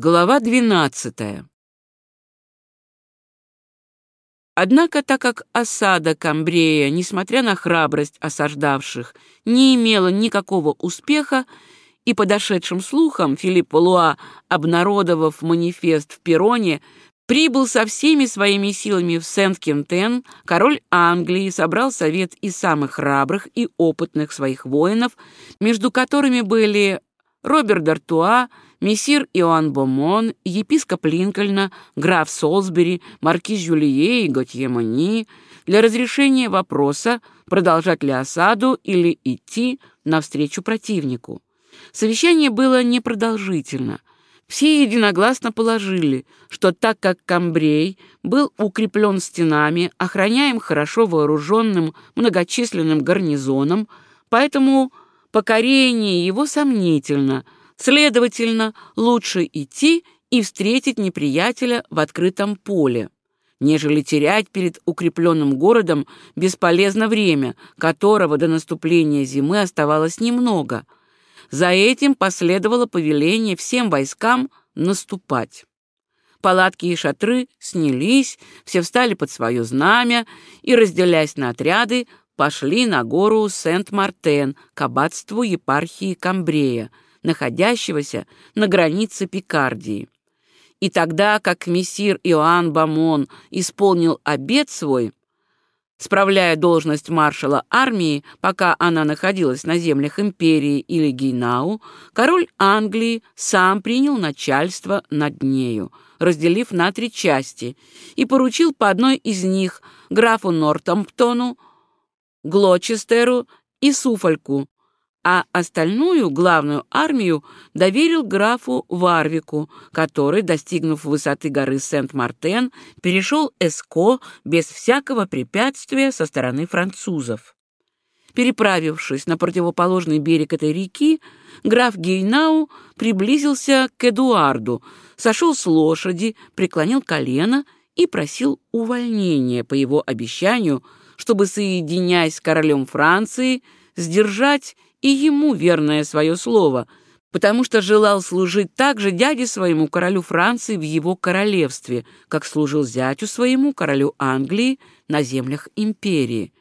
Глава двенадцатая. Однако, так как осада Камбрея, несмотря на храбрость осаждавших, не имела никакого успеха, и подошедшим слухам Филипп Валуа, обнародовав манифест в Перроне, прибыл со всеми своими силами в Сент-Кентен, король Англии собрал совет из самых храбрых и опытных своих воинов, между которыми были Роберт Д'Артуа, мессир Иоанн Бомон, епископ Линкольна, граф Солсбери, маркиз Жюлье и Готье Мони для разрешения вопроса, продолжать ли осаду или идти навстречу противнику. Совещание было непродолжительно. Все единогласно положили, что так как Камбрей был укреплен стенами, охраняем хорошо вооруженным многочисленным гарнизоном, поэтому покорение его сомнительно – Следовательно, лучше идти и встретить неприятеля в открытом поле, нежели терять перед укрепленным городом бесполезно время, которого до наступления зимы оставалось немного. За этим последовало повеление всем войскам наступать. Палатки и шатры снялись, все встали под свое знамя и, разделяясь на отряды, пошли на гору Сент-Мартен к аббатству епархии Камбрея – находящегося на границе Пикардии. И тогда, как мессир Иоанн Бамон исполнил обет свой, справляя должность маршала армии, пока она находилась на землях империи или Гейнау, король Англии сам принял начальство над нею, разделив на три части, и поручил по одной из них графу Нортамптону, Глочестеру и Суфольку, а остальную главную армию доверил графу Варвику, который, достигнув высоты горы Сент-Мартен, перешел Эско без всякого препятствия со стороны французов. Переправившись на противоположный берег этой реки, граф Гейнау приблизился к Эдуарду, сошел с лошади, преклонил колено и просил увольнения по его обещанию, чтобы, соединяясь с королем Франции, сдержать и ему верное свое слово, потому что желал служить также дяде своему королю Франции в его королевстве, как служил зятю своему королю Англии на землях империи.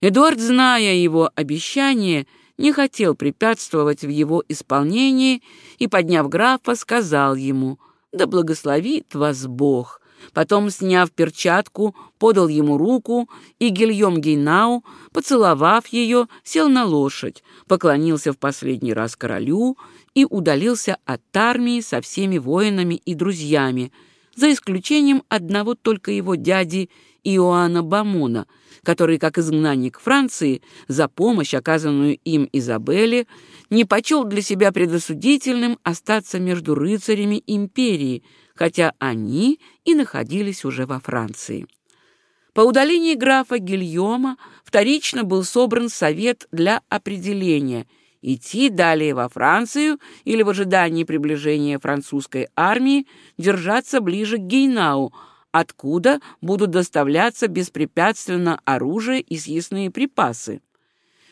Эдуард, зная его обещание, не хотел препятствовать в его исполнении и, подняв графа, сказал ему «Да благословит вас Бог!» Потом, сняв перчатку, подал ему руку, и Гильем Гейнау, поцеловав ее, сел на лошадь, поклонился в последний раз королю и удалился от армии со всеми воинами и друзьями, за исключением одного только его дяди Иоанна Бамона, который, как изгнанник Франции, за помощь, оказанную им Изабелле, не почел для себя предосудительным остаться между рыцарями империи, хотя они и находились уже во Франции. По удалении графа Гильома вторично был собран совет для определения – идти далее во Францию или в ожидании приближения французской армии держаться ближе к Гейнау, откуда будут доставляться беспрепятственно оружие и съестные припасы.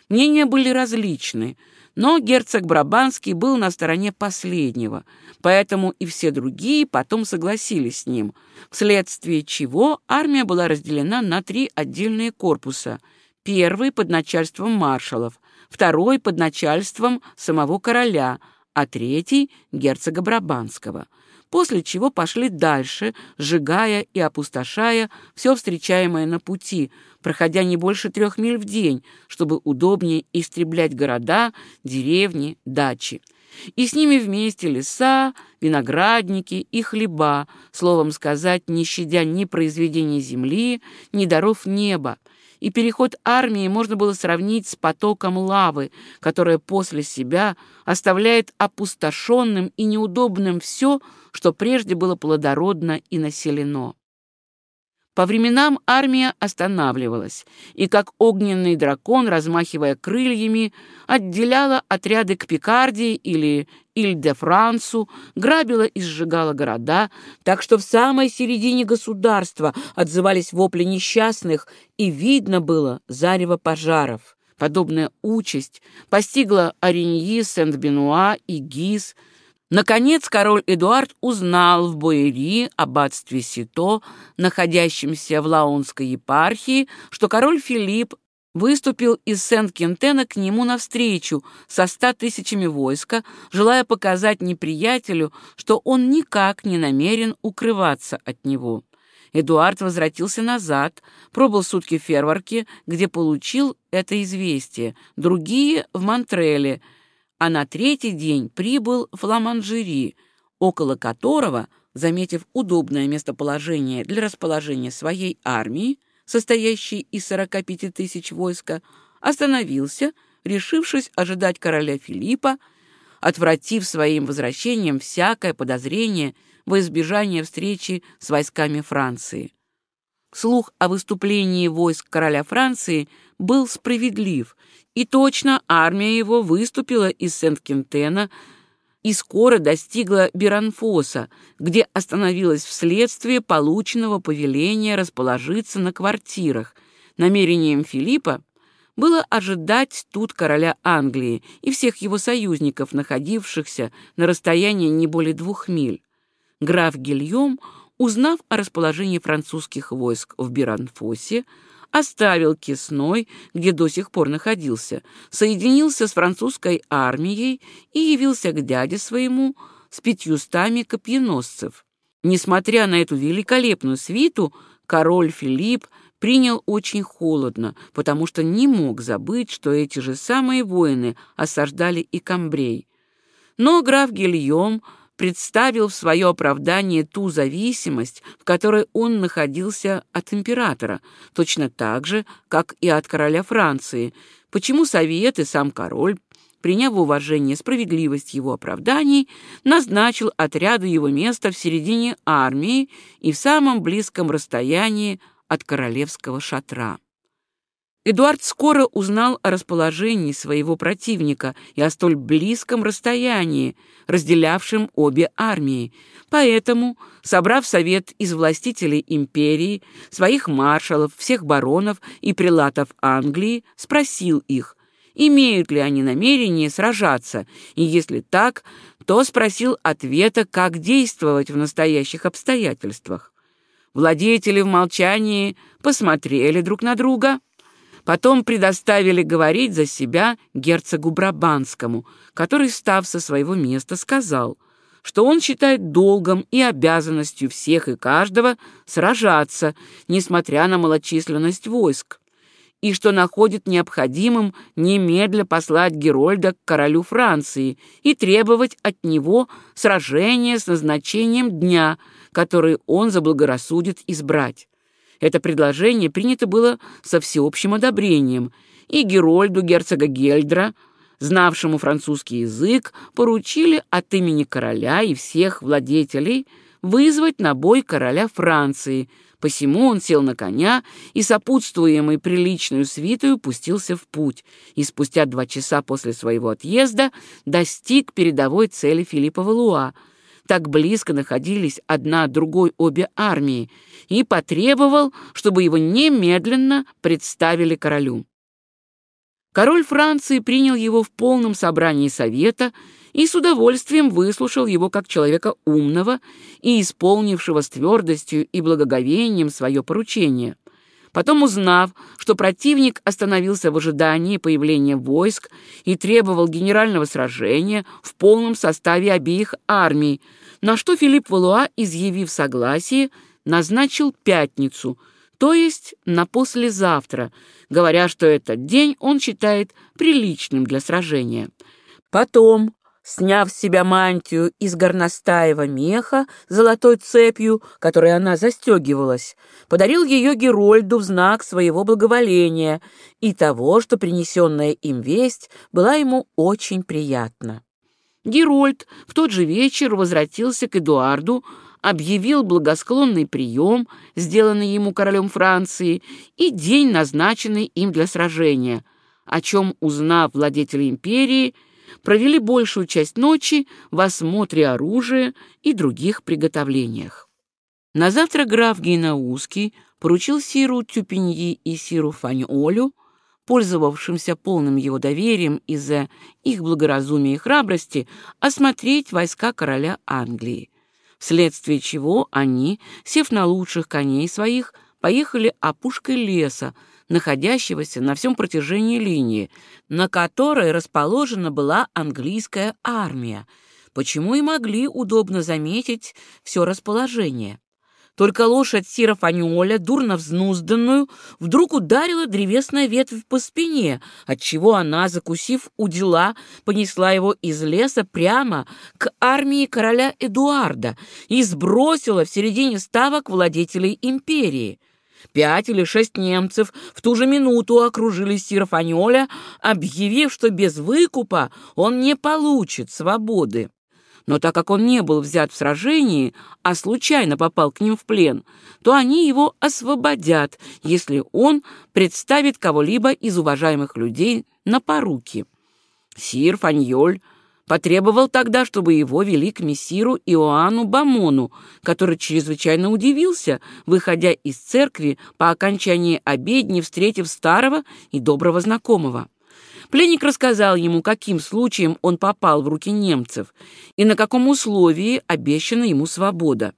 Мнения были различны – но герцог Брабанский был на стороне последнего, поэтому и все другие потом согласились с ним, вследствие чего армия была разделена на три отдельные корпуса. Первый под начальством маршалов, второй под начальством самого короля, а третий — герцога Брабанского — после чего пошли дальше, сжигая и опустошая все встречаемое на пути, проходя не больше трех миль в день, чтобы удобнее истреблять города, деревни, дачи. И с ними вместе леса, виноградники и хлеба, словом сказать, не щадя ни произведений земли, ни даров неба, и переход армии можно было сравнить с потоком лавы, которая после себя оставляет опустошенным и неудобным все, что прежде было плодородно и населено. По временам армия останавливалась, и как огненный дракон, размахивая крыльями, отделяла отряды к Пикардии или Иль-де-Франсу, грабила и сжигала города, так что в самой середине государства отзывались вопли несчастных, и видно было зарево пожаров. Подобная участь постигла Ореньи, Сент-Бенуа и Гиз, Наконец король Эдуард узнал в Боэри, аббатстве Сито, находящемся в Лаонской епархии, что король Филипп выступил из Сент-Кентена к нему навстречу со ста тысячами войска, желая показать неприятелю, что он никак не намерен укрываться от него. Эдуард возвратился назад, пробыл сутки в Ферварке, где получил это известие, другие — в Монтреле — а на третий день прибыл в Ламанжери, около которого, заметив удобное местоположение для расположения своей армии, состоящей из 45 тысяч войска, остановился, решившись ожидать короля Филиппа, отвратив своим возвращением всякое подозрение во избежание встречи с войсками Франции. Слух о выступлении войск короля Франции был справедлив, и точно армия его выступила из Сент-Кентена и скоро достигла Биранфоса, где остановилась вследствие полученного повеления расположиться на квартирах. Намерением Филиппа было ожидать тут короля Англии и всех его союзников, находившихся на расстоянии не более двух миль. Граф Гильем, узнав о расположении французских войск в Биранфосе, оставил Кисной, где до сих пор находился, соединился с французской армией и явился к дяде своему с пятьюстами копьеносцев. Несмотря на эту великолепную свиту, король Филипп принял очень холодно, потому что не мог забыть, что эти же самые воины осаждали и Камбрей. Но граф Гильем представил в свое оправдание ту зависимость, в которой он находился от императора, точно так же, как и от короля Франции, почему Совет и сам король, приняв в уважение справедливость его оправданий, назначил отряду его место в середине армии и в самом близком расстоянии от королевского шатра. Эдуард скоро узнал о расположении своего противника и о столь близком расстоянии, разделявшем обе армии. Поэтому, собрав совет из властителей империи, своих маршалов, всех баронов и прилатов Англии, спросил их, имеют ли они намерение сражаться, и если так, то спросил ответа, как действовать в настоящих обстоятельствах. Владетели в молчании посмотрели друг на друга — Потом предоставили говорить за себя герцогу Брабанскому, который, став со своего места, сказал, что он считает долгом и обязанностью всех и каждого сражаться, несмотря на малочисленность войск, и что находит необходимым немедля послать Герольда к королю Франции и требовать от него сражения с назначением дня, который он заблагорассудит избрать. Это предложение принято было со всеобщим одобрением, и Герольду герцога Гельдра, знавшему французский язык, поручили от имени короля и всех владетелей вызвать на бой короля Франции, посему он сел на коня и, сопутствуемый приличную свитою, пустился в путь, и спустя два часа после своего отъезда достиг передовой цели Филиппа Валуа — так близко находились одна другой обе армии, и потребовал, чтобы его немедленно представили королю. Король Франции принял его в полном собрании совета и с удовольствием выслушал его как человека умного и исполнившего с твердостью и благоговением свое поручение. Потом, узнав, что противник остановился в ожидании появления войск и требовал генерального сражения в полном составе обеих армий, на что Филипп Валуа, изъявив согласие, назначил пятницу, то есть на послезавтра, говоря, что этот день он считает приличным для сражения. Потом, Сняв с себя мантию из горностаева меха золотой цепью, которой она застегивалась, подарил ее Герольду в знак своего благоволения и того, что принесенная им весть была ему очень приятна. Герольд в тот же вечер возвратился к Эдуарду, объявил благосклонный прием, сделанный ему королем Франции, и день, назначенный им для сражения, о чем, узнав владетели империи, провели большую часть ночи в осмотре оружия и других приготовлениях. На завтра граф Гейнаузский поручил Сиру Тюпиньи и Сиру Фаньолю пользовавшимся полным его доверием из-за их благоразумия и храбрости, осмотреть войска короля Англии, вследствие чего они, сев на лучших коней своих, поехали опушкой леса, находящегося на всем протяжении линии, на которой расположена была английская армия, почему и могли удобно заметить все расположение. Только лошадь Сира Фанюоля, дурно взнузданную, вдруг ударила древесная ветвь по спине, отчего она, закусив у дела, понесла его из леса прямо к армии короля Эдуарда и сбросила в середине ставок владетелей империи. Пять или шесть немцев в ту же минуту окружили Сира Фаньоля, объявив, что без выкупа он не получит свободы. Но так как он не был взят в сражении, а случайно попал к ним в плен, то они его освободят, если он представит кого-либо из уважаемых людей на поруки. Сир Фаньоль потребовал тогда, чтобы его вели к мессиру Иоанну Бамону, который чрезвычайно удивился, выходя из церкви по окончании обедни, встретив старого и доброго знакомого. Пленник рассказал ему, каким случаем он попал в руки немцев и на каком условии обещана ему свобода.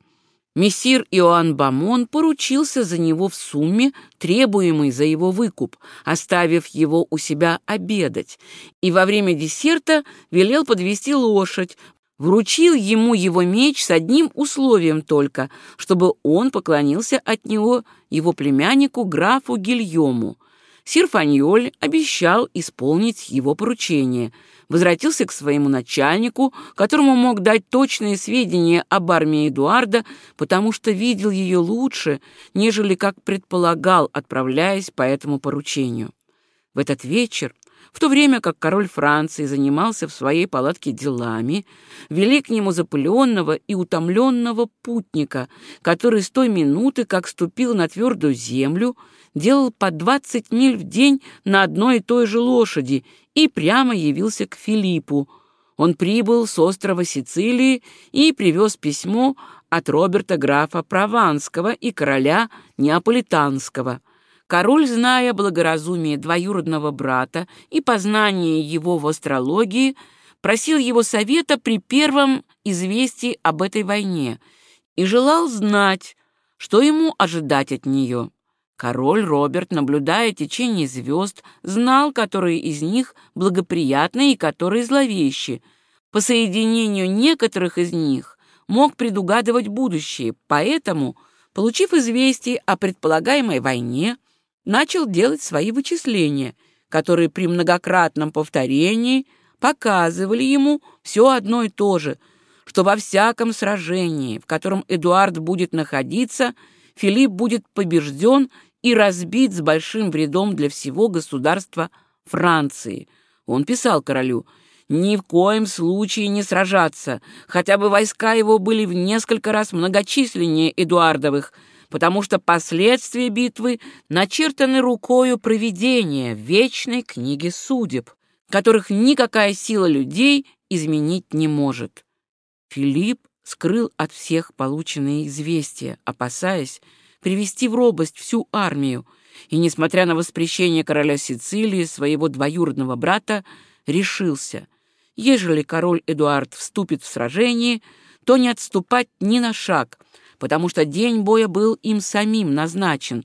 Мессир Иоанн Бамон поручился за него в сумме, требуемой за его выкуп, оставив его у себя обедать, и во время десерта велел подвести лошадь, вручил ему его меч с одним условием только, чтобы он поклонился от него его племяннику графу Гильому. Сир Фаньоль обещал исполнить его поручение, возвратился к своему начальнику, которому мог дать точные сведения об армии Эдуарда, потому что видел ее лучше, нежели как предполагал, отправляясь по этому поручению. В этот вечер в то время как король Франции занимался в своей палатке делами, вели к нему запыленного и утомленного путника, который с той минуты, как ступил на твердую землю, делал по двадцать миль в день на одной и той же лошади и прямо явился к Филиппу. Он прибыл с острова Сицилии и привез письмо от Роберта графа Прованского и короля Неаполитанского. Король, зная благоразумие двоюродного брата и познание его в астрологии, просил его совета при первом известии об этой войне и желал знать, что ему ожидать от нее. Король Роберт, наблюдая течение звезд, знал, которые из них благоприятны и которые зловещи. По соединению некоторых из них мог предугадывать будущее, поэтому, получив известие о предполагаемой войне, начал делать свои вычисления, которые при многократном повторении показывали ему все одно и то же, что во всяком сражении, в котором Эдуард будет находиться, Филипп будет побежден и разбит с большим вредом для всего государства Франции. Он писал королю, ни в коем случае не сражаться, хотя бы войска его были в несколько раз многочисленнее Эдуардовых, потому что последствия битвы начертаны рукою провидения вечной книге судеб, которых никакая сила людей изменить не может. Филипп скрыл от всех полученные известия, опасаясь, привести в робость всю армию, и, несмотря на воспрещение короля Сицилии, своего двоюродного брата, решился, ежели король Эдуард вступит в сражение, то не отступать ни на шаг, потому что день боя был им самим назначен,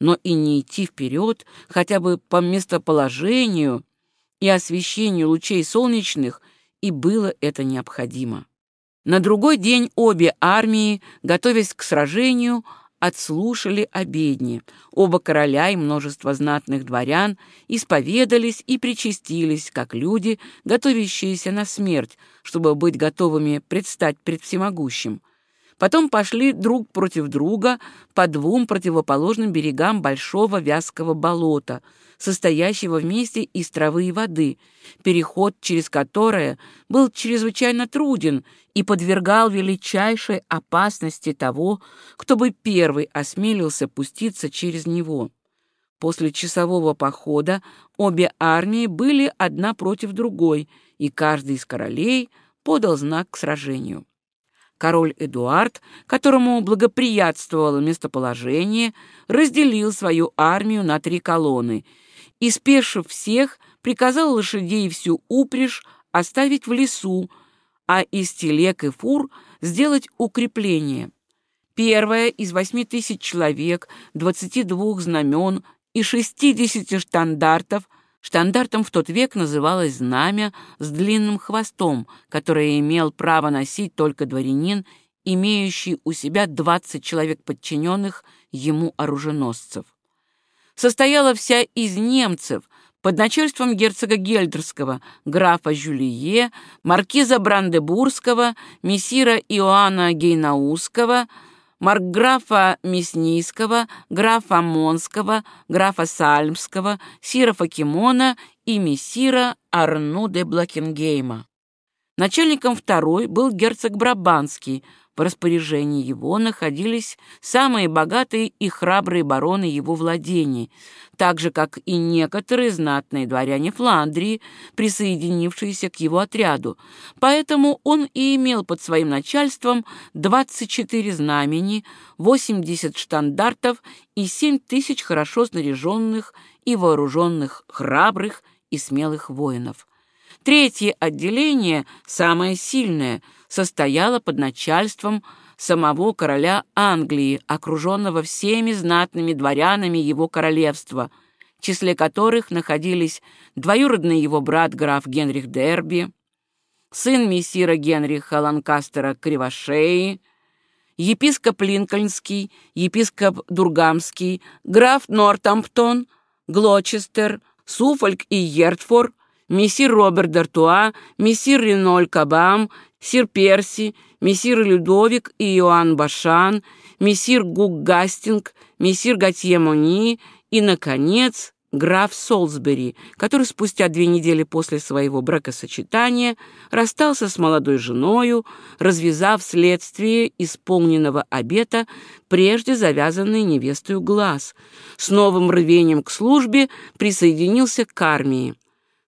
но и не идти вперед хотя бы по местоположению и освещению лучей солнечных, и было это необходимо. На другой день обе армии, готовясь к сражению, отслушали обедни. Оба короля и множество знатных дворян исповедались и причастились, как люди, готовящиеся на смерть, чтобы быть готовыми предстать пред всемогущим. Потом пошли друг против друга по двум противоположным берегам большого вязкого болота, состоящего вместе из травы и воды, переход через которое был чрезвычайно труден и подвергал величайшей опасности того, кто бы первый осмелился пуститься через него. После часового похода обе армии были одна против другой, и каждый из королей подал знак к сражению. Король Эдуард, которому благоприятствовало местоположение, разделил свою армию на три колонны и, спешив всех, приказал лошадей всю упряжь оставить в лесу, а из телег и фур сделать укрепление. Первое из восьми тысяч человек, двадцати двух знамен и шестидесяти штандартов – Штандартом в тот век называлось знамя с длинным хвостом, которое имел право носить только дворянин, имеющий у себя двадцать человек подчиненных ему оруженосцев. Состояла вся из немцев под начальством герцога Гельдерского, графа Жюлие, маркиза Брандебурского, мессира Иоанна Гейнауского, маркграфа Мяснийского, графа Монского, графа Сальмского, сира Факимона и мессира Арну де Блакенгейма. Начальником второй был герцог Брабанский, в распоряжении его находились самые богатые и храбрые бароны его владений, так же, как и некоторые знатные дворяне Фландрии, присоединившиеся к его отряду. Поэтому он и имел под своим начальством 24 знамени, 80 штандартов и 7 тысяч хорошо снаряженных и вооруженных храбрых и смелых воинов. Третье отделение, самое сильное – состояла под начальством самого короля Англии, окруженного всеми знатными дворянами его королевства, в числе которых находились двоюродный его брат граф Генрих Дерби, сын мессира Генриха Ланкастера Кривошеи, епископ Линкольнский, епископ Дургамский, граф Нортамптон, Глочестер, Суфольк и Ертфор, мессир Роберт Д'Артуа, мессир Реноль Кабам, сир Перси, мессир Людовик и Иоанн Башан, мессир Гук Гастинг, мессир Готье Мони и, наконец, граф Солсбери, который спустя две недели после своего бракосочетания расстался с молодой женою, развязав следствие исполненного обета, прежде завязанный невестою глаз, с новым рвением к службе присоединился к армии.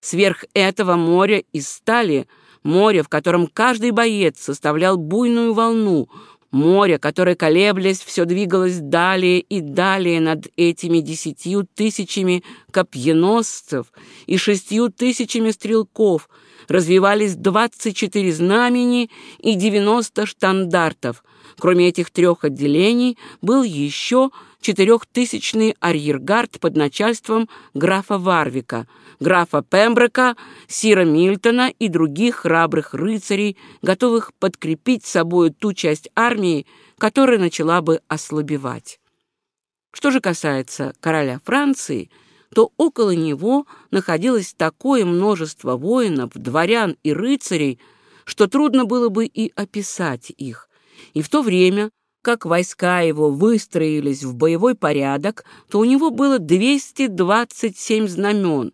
Сверх этого моря из стали – море, в котором каждый боец составлял буйную волну, море, которое, колеблясь, все двигалось далее и далее над этими десятью тысячами копьеносцев и шестью тысячами стрелков, развивались двадцать четыре знамени и девяносто штандартов. Кроме этих трех отделений был еще четырехтысячный арьергард под начальством графа Варвика, графа Пемброка, Сира Мильтона и других храбрых рыцарей, готовых подкрепить собою ту часть армии, которая начала бы ослабевать. Что же касается короля Франции, то около него находилось такое множество воинов, дворян и рыцарей, что трудно было бы и описать их. И в то время как войска его выстроились в боевой порядок, то у него было 227 знамен,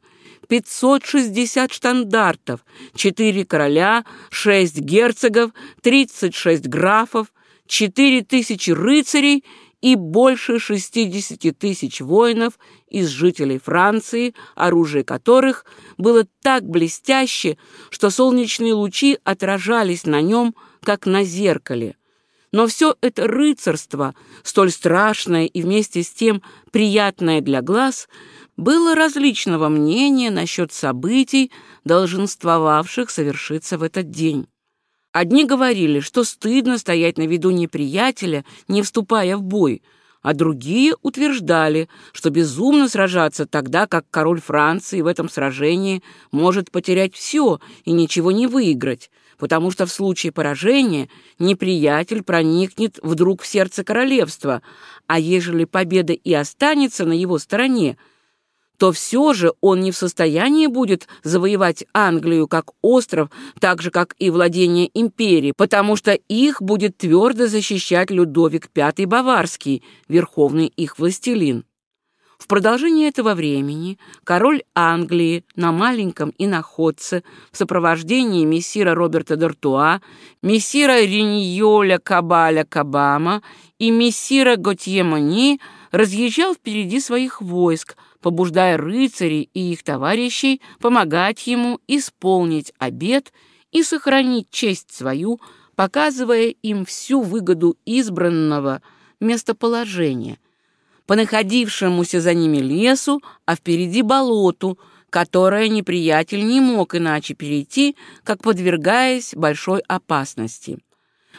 560 штандартов, 4 короля, 6 герцогов, 36 графов, 4 тысячи рыцарей и больше 60 тысяч воинов из жителей Франции, оружие которых было так блестяще, что солнечные лучи отражались на нем, как на зеркале. Но все это рыцарство, столь страшное и вместе с тем приятное для глаз, было различного мнения насчет событий, долженствовавших совершиться в этот день. Одни говорили, что стыдно стоять на виду неприятеля, не вступая в бой, а другие утверждали, что безумно сражаться тогда, как король Франции в этом сражении может потерять все и ничего не выиграть, потому что в случае поражения неприятель проникнет вдруг в сердце королевства, а ежели победа и останется на его стороне, то все же он не в состоянии будет завоевать Англию как остров, так же, как и владение империи, потому что их будет твердо защищать Людовик V Баварский, верховный их властелин. В продолжение этого времени король Англии на маленьком иноходце в сопровождении мессира Роберта Д'Артуа, мессира Риньоля Кабаля Кабама и мессира Готье Мони разъезжал впереди своих войск, побуждая рыцарей и их товарищей помогать ему исполнить обет и сохранить честь свою, показывая им всю выгоду избранного местоположения – по находившемуся за ними лесу, а впереди болоту, которое неприятель не мог иначе перейти, как подвергаясь большой опасности.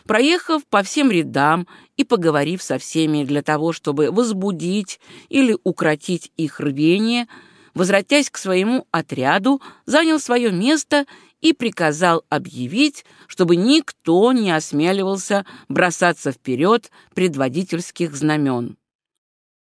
Проехав по всем рядам и поговорив со всеми для того, чтобы возбудить или укротить их рвение, возвратясь к своему отряду, занял свое место и приказал объявить, чтобы никто не осмеливался бросаться вперед предводительских знамен.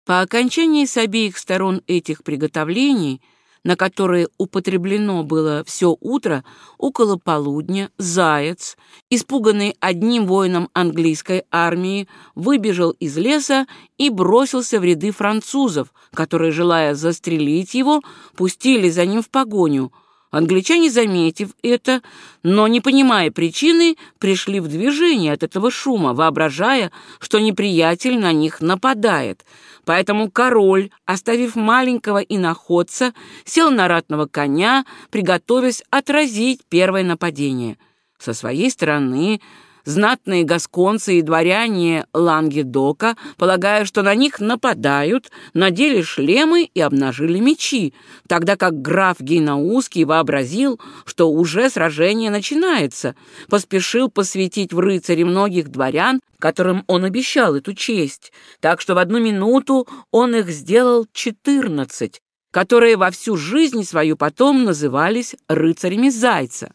По окончании с обеих сторон этих приготовлений, на которые употреблено было все утро, около полудня, Заяц, испуганный одним воином английской армии, выбежал из леса и бросился в ряды французов, которые, желая застрелить его, пустили за ним в погоню, Англичане, заметив это, но не понимая причины, пришли в движение от этого шума, воображая, что неприятель на них нападает. Поэтому король, оставив маленького иноходца, сел на ратного коня, приготовясь отразить первое нападение. Со своей стороны Знатные гасконцы и дворяне Лангедока, полагая, что на них нападают, надели шлемы и обнажили мечи, тогда как граф Гейнаузский вообразил, что уже сражение начинается, поспешил посвятить в рыцари многих дворян, которым он обещал эту честь, так что в одну минуту он их сделал четырнадцать, которые во всю жизнь свою потом назывались рыцарями Зайца.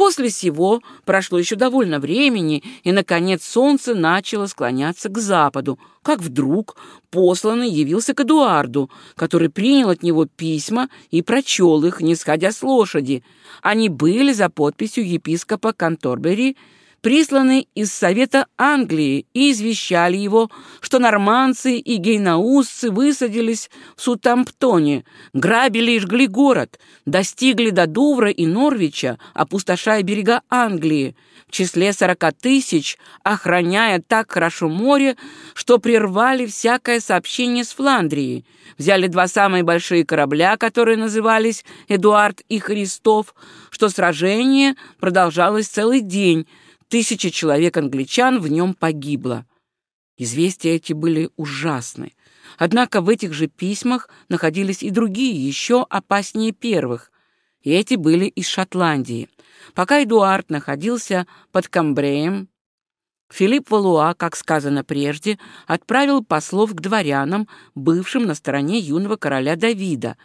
После сего прошло еще довольно времени, и, наконец, солнце начало склоняться к западу, как вдруг посланный явился к Эдуарду, который принял от него письма и прочел их, не сходя с лошади. Они были за подписью епископа Канторбери, присланы из Совета Англии и извещали его, что норманцы и гейнаусцы высадились в Сутамптоне, грабили и жгли город, достигли до Дувра и Норвича, опустошая берега Англии, в числе сорока тысяч, охраняя так хорошо море, что прервали всякое сообщение с Фландрией, взяли два самые большие корабля, которые назывались «Эдуард» и «Христов», что сражение продолжалось целый день, Тысяча человек-англичан в нем погибло. Известия эти были ужасны. Однако в этих же письмах находились и другие, еще опаснее первых. И эти были из Шотландии. Пока Эдуард находился под Камбреем, Филипп Валуа, как сказано прежде, отправил послов к дворянам, бывшим на стороне юного короля Давида.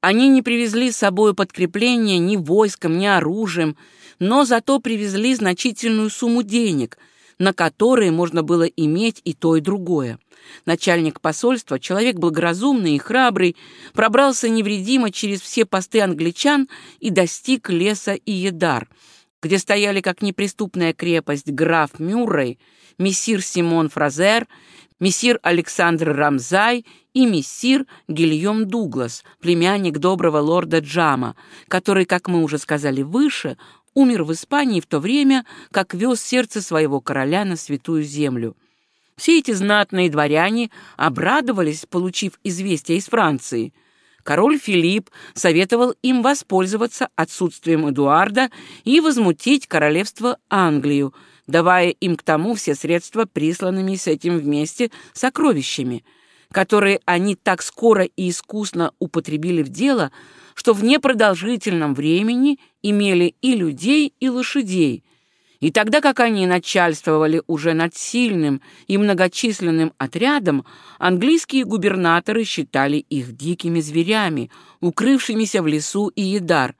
Они не привезли с собой подкрепления ни войском, ни оружием, но зато привезли значительную сумму денег, на которые можно было иметь и то, и другое. Начальник посольства, человек благоразумный и храбрый, пробрался невредимо через все посты англичан и достиг леса Иедар, где стояли как неприступная крепость граф Мюррей, мессир Симон Фразер, мессир Александр Рамзай и мессир Гильем Дуглас, племянник доброго лорда Джама, который, как мы уже сказали выше, умер в Испании в то время, как вез сердце своего короля на святую землю. Все эти знатные дворяне обрадовались, получив известие из Франции. Король Филипп советовал им воспользоваться отсутствием Эдуарда и возмутить королевство Англию, давая им к тому все средства, присланными с этим вместе сокровищами, которые они так скоро и искусно употребили в дело, что в непродолжительном времени имели и людей, и лошадей, и тогда как они начальствовали уже над сильным и многочисленным отрядом, английские губернаторы считали их дикими зверями, укрывшимися в лесу и едар,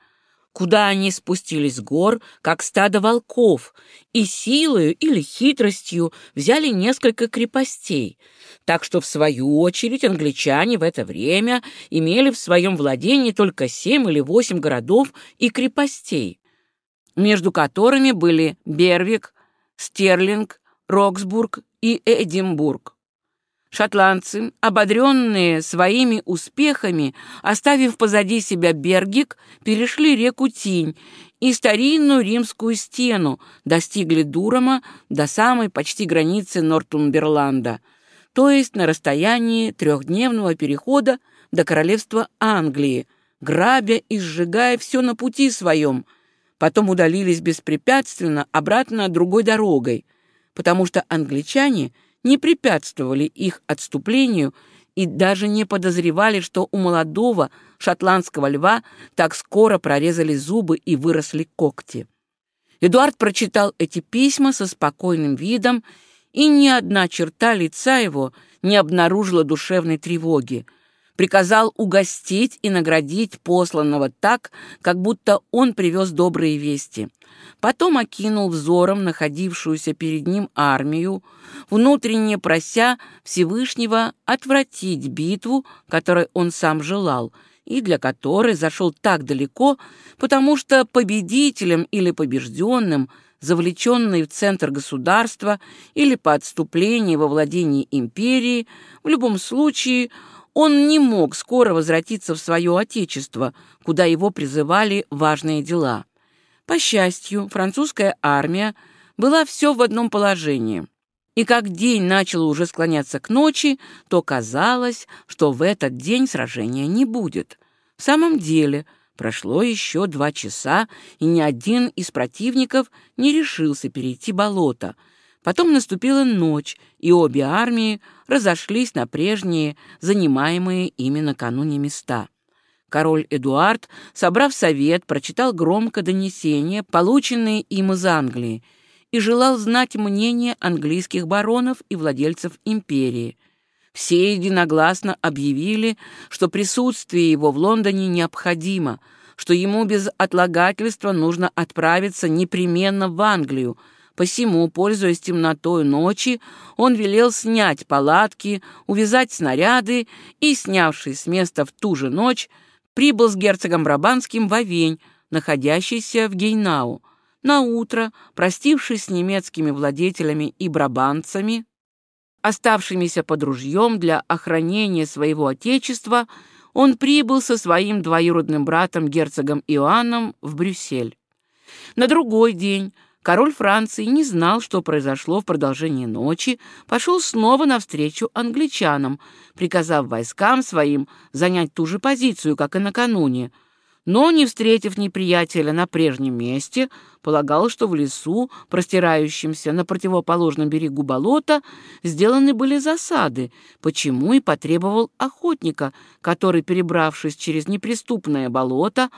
куда они спустились с гор, как стадо волков, и силою или хитростью взяли несколько крепостей, так что, в свою очередь, англичане в это время имели в своем владении только семь или восемь городов и крепостей, между которыми были Бервик, Стерлинг, Роксбург и Эдинбург. Шотландцы, ободренные своими успехами, оставив позади себя Бергик, перешли реку Тинь и старинную римскую стену, достигли Дурома до самой почти границы Нортумберланда – то есть на расстоянии трехдневного перехода до королевства Англии, грабя и сжигая все на пути своем, потом удалились беспрепятственно обратно другой дорогой, потому что англичане не препятствовали их отступлению и даже не подозревали, что у молодого шотландского льва так скоро прорезали зубы и выросли когти. Эдуард прочитал эти письма со спокойным видом, и ни одна черта лица его не обнаружила душевной тревоги. Приказал угостить и наградить посланного так, как будто он привез добрые вести. Потом окинул взором находившуюся перед ним армию, внутренне прося Всевышнего отвратить битву, которой он сам желал — и для которой зашел так далеко, потому что победителем или побежденным, завлеченный в центр государства или по отступлении во владении империи, в любом случае он не мог скоро возвратиться в свое отечество, куда его призывали важные дела. По счастью, французская армия была все в одном положении. И как день начал уже склоняться к ночи, то казалось, что в этот день сражения не будет. В самом деле, прошло еще два часа, и ни один из противников не решился перейти болото. Потом наступила ночь, и обе армии разошлись на прежние, занимаемые ими накануне места. Король Эдуард, собрав совет, прочитал громко донесения, полученные им из Англии, и желал знать мнение английских баронов и владельцев империи. Все единогласно объявили, что присутствие его в Лондоне необходимо, что ему без отлагательства нужно отправиться непременно в Англию, Посему, пользуясь темнотой ночи, он велел снять палатки, увязать снаряды и, снявшись с места в ту же ночь, прибыл с герцогом Брабанским в Овень, находящийся в Гейнау. На утро, простившись с немецкими владетелями и брабанцами, оставшимися под ружьем для охранения своего отечества, он прибыл со своим двоюродным братом герцогом Иоанном в Брюссель. На другой день король Франции не знал, что произошло в продолжении ночи, пошел снова навстречу англичанам, приказав войскам своим занять ту же позицию, как и накануне – но, не встретив неприятеля на прежнем месте, полагал, что в лесу, простирающемся на противоположном берегу болота, сделаны были засады, почему и потребовал охотника, который, перебравшись через неприступное болото,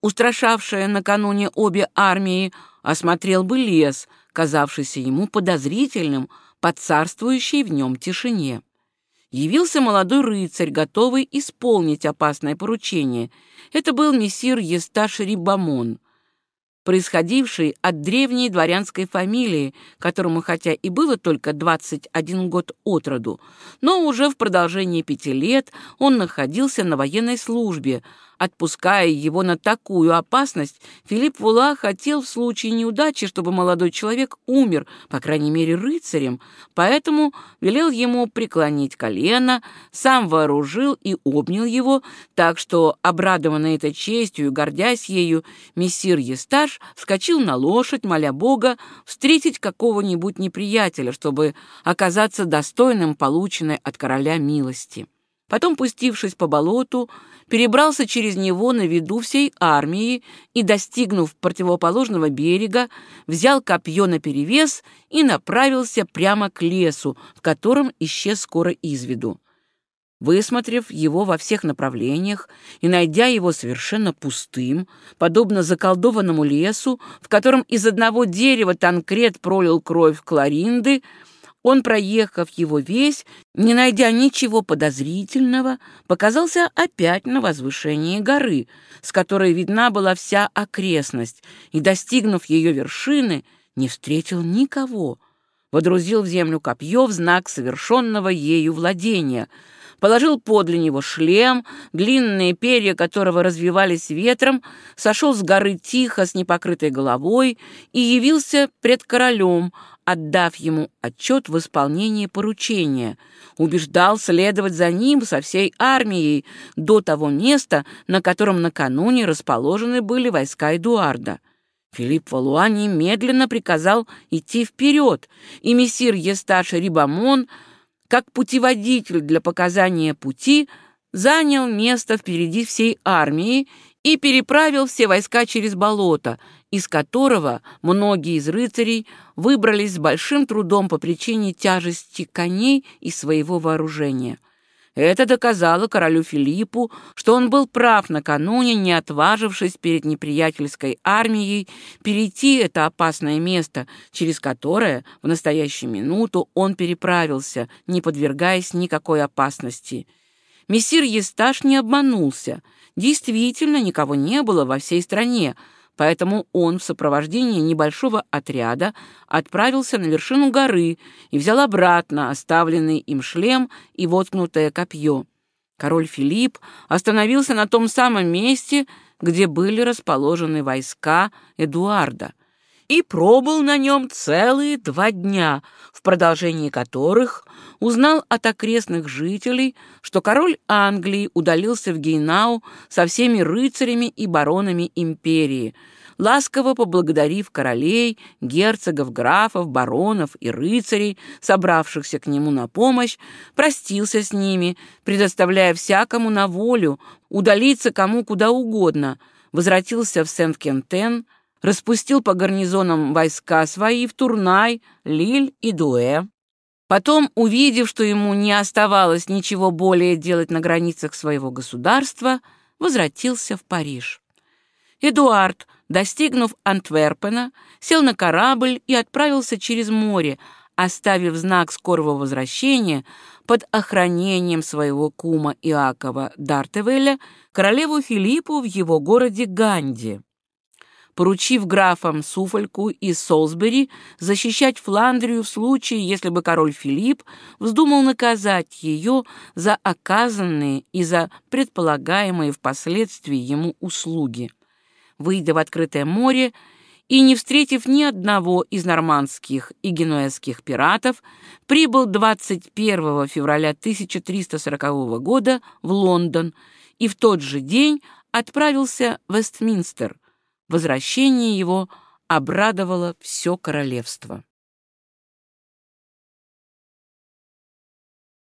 устрашавшее накануне обе армии, осмотрел бы лес, казавшийся ему подозрительным под царствующей в нем тишине явился молодой рыцарь, готовый исполнить опасное поручение. Это был мессир Есташ Рибамон, происходивший от древней дворянской фамилии, которому хотя и было только 21 год от роду, но уже в продолжении пяти лет он находился на военной службе, Отпуская его на такую опасность, Филипп Вула хотел в случае неудачи, чтобы молодой человек умер, по крайней мере, рыцарем, поэтому велел ему преклонить колено, сам вооружил и обнял его, так что, обрадованный этой честью и гордясь ею, мессир Есташ вскочил на лошадь, моля Бога, встретить какого-нибудь неприятеля, чтобы оказаться достойным полученной от короля милости. Потом, пустившись по болоту, перебрался через него на виду всей армии и, достигнув противоположного берега, взял копье наперевес и направился прямо к лесу, в котором исчез скоро из виду. Высмотрев его во всех направлениях и найдя его совершенно пустым, подобно заколдованному лесу, в котором из одного дерева Танкрет пролил кровь Кларинды, он, проехав его весь, не найдя ничего подозрительного, показался опять на возвышении горы, с которой видна была вся окрестность, и, достигнув ее вершины, не встретил никого. Водрузил в землю копье в знак совершенного ею владения, положил подле него шлем, длинные перья которого развивались ветром, сошел с горы тихо с непокрытой головой и явился пред королем, отдав ему отчет в исполнении поручения, убеждал следовать за ним со всей армией до того места, на котором накануне расположены были войска Эдуарда. Филипп Валуа немедленно приказал идти вперед, и мессир Есташ Рибамон, как путеводитель для показания пути, занял место впереди всей армии и переправил все войска через болото, из которого многие из рыцарей выбрались с большим трудом по причине тяжести коней и своего вооружения. Это доказало королю Филиппу, что он был прав накануне, не отважившись перед неприятельской армией перейти это опасное место, через которое в настоящую минуту он переправился, не подвергаясь никакой опасности. Мессир Есташ не обманулся. Действительно, никого не было во всей стране, поэтому он в сопровождении небольшого отряда отправился на вершину горы и взял обратно оставленный им шлем и воткнутое копье. Король Филипп остановился на том самом месте, где были расположены войска Эдуарда — и пробыл на нем целые два дня, в продолжении которых узнал от окрестных жителей, что король Англии удалился в Гейнау со всеми рыцарями и баронами империи, ласково поблагодарив королей, герцогов, графов, баронов и рыцарей, собравшихся к нему на помощь, простился с ними, предоставляя всякому на волю, удалиться кому куда угодно, возвратился в Сент-Кентен, распустил по гарнизонам войска свои в Турнай, Лиль и Дуэ. Потом, увидев, что ему не оставалось ничего более делать на границах своего государства, возвратился в Париж. Эдуард, достигнув Антверпена, сел на корабль и отправился через море, оставив знак скорого возвращения под охранением своего кума Иакова Дартевеля королеву Филиппу в его городе Ганди поручив графам Суфольку и Солсбери защищать Фландрию в случае, если бы король Филипп вздумал наказать ее за оказанные и за предполагаемые впоследствии ему услуги. Выйдя в открытое море и не встретив ни одного из нормандских и генуэзских пиратов, прибыл 21 февраля 1340 года в Лондон и в тот же день отправился в Вестминстер, Возвращение его обрадовало все королевство.